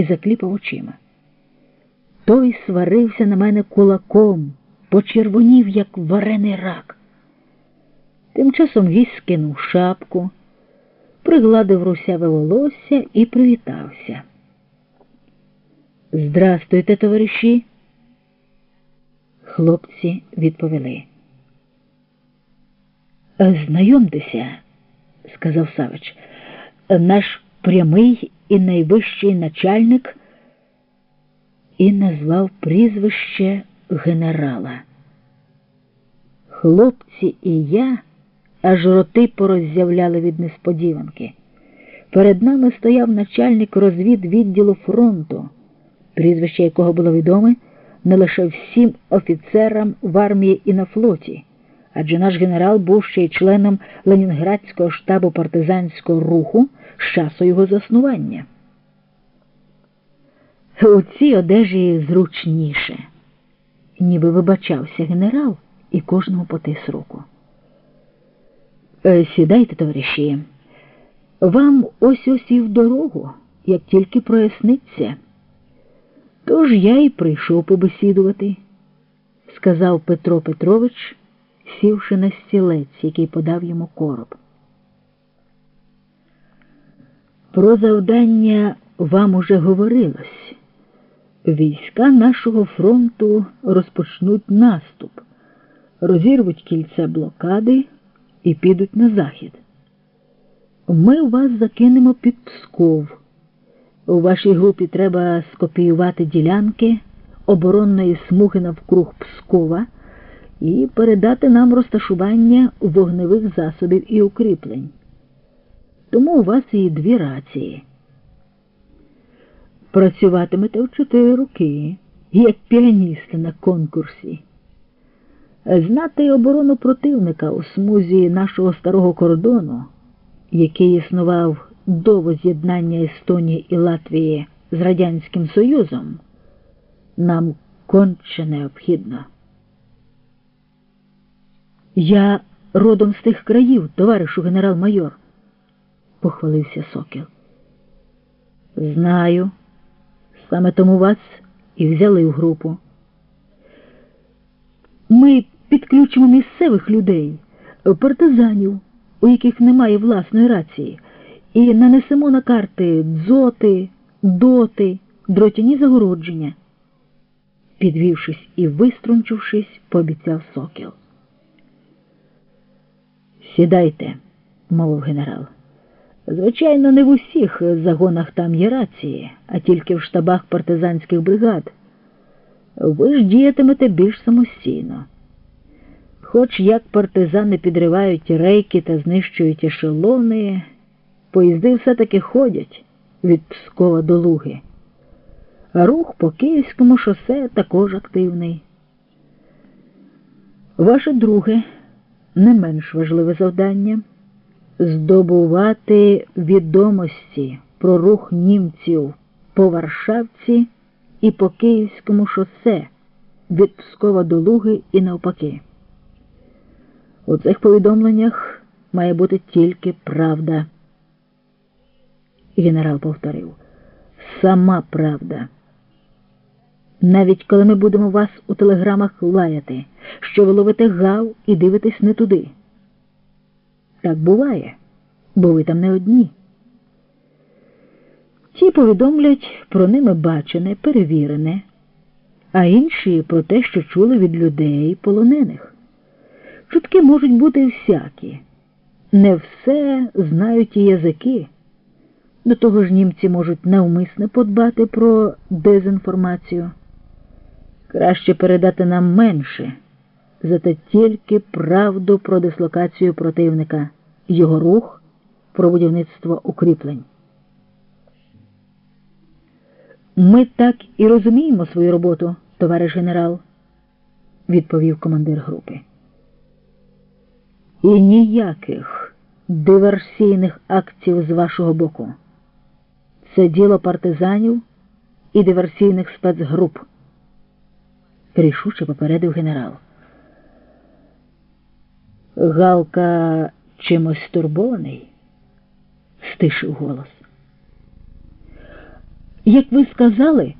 і закліпав очима. Той сварився на мене кулаком, почервонів, як варений рак. Тим часом гість скинув шапку, пригладив русяве волосся і привітався. Здрастуйте, товариші. Хлопці відповіли. Знайомтеся, сказав Савич, наш прямий і найвищий начальник і назвав прізвище генерала. Хлопці і я аж роти пороззявляли від несподіванки. Перед нами стояв начальник розвідвідділу фронту, прізвище якого було відоме не лише всім офіцерам в армії і на флоті, адже наш генерал був ще й членом Ленінградського штабу партизанського руху з часу його заснування. У цій одежі зручніше, ніби вибачався генерал і кожному потис руку. «Е, Сідайте, товариші, вам ось ось і в дорогу, як тільки проясниться. Тож я й прийшов побесідувати, сказав Петро Петрович, сівши на стілець, який подав йому короб. Про завдання вам уже говорилось. Війська нашого фронту розпочнуть наступ, розірвуть кільце блокади і підуть на захід. Ми вас закинемо під Псков. У вашій групі треба скопіювати ділянки оборонної смуги навкруг Пскова і передати нам розташування вогневих засобів і укріплень. Тому у вас і дві рації. Працюватимете в чотири роки, як піаністи на конкурсі. Знати оборону противника у смузі нашого старого кордону, який існував до воз'єднання Естонії і Латвії з Радянським Союзом, нам конче необхідно. Я родом з тих країв, товаришу генерал-майор, похвалився Сокіл. Знаю, саме тому вас і взяли в групу. Ми підключимо місцевих людей, партизанів, у яких немає власної рації, і нанесемо на карти дзоти, доти, дротяні загородження. Підвівшись і виструнчившись, пообіцяв сокіл. Сідайте, мовив генерал. Звичайно, не в усіх загонах там є рації, а тільки в штабах партизанських бригад. Ви ж діятимете більш самостійно. Хоч як партизани підривають рейки та знищують ешелони, поїзди все-таки ходять від Пскова до Луги. Рух по Київському шосе також активний. Ваше друге, не менш важливе завдання здобувати відомості про рух німців по Варшавці і по Київському шосе від Пскова до Луги і навпаки. У цих повідомленнях має бути тільки правда. Генерал повторив сама правда. Навіть коли ми будемо вас у телеграмах лаяти, що ви ловите гав і дивитесь не туди. Так буває, бо ви там не одні. Ті повідомлять про ними бачене, перевірене, а інші про те, що чули від людей полонених. Чутки можуть бути всякі. Не все знають і язики. До того ж німці можуть навмисне подбати про дезінформацію. Краще передати нам менше, зате тільки правду про дислокацію противника, його рух, про будівництво укріплень. Ми так і розуміємо свою роботу, товариш генерал, відповів командир групи. І ніяких диверсійних акцій з вашого боку. Це діло партизанів і диверсійних спецгруп, рішуче попередив генерал. Галка чимось стурбований, стишив голос. Як ви сказали,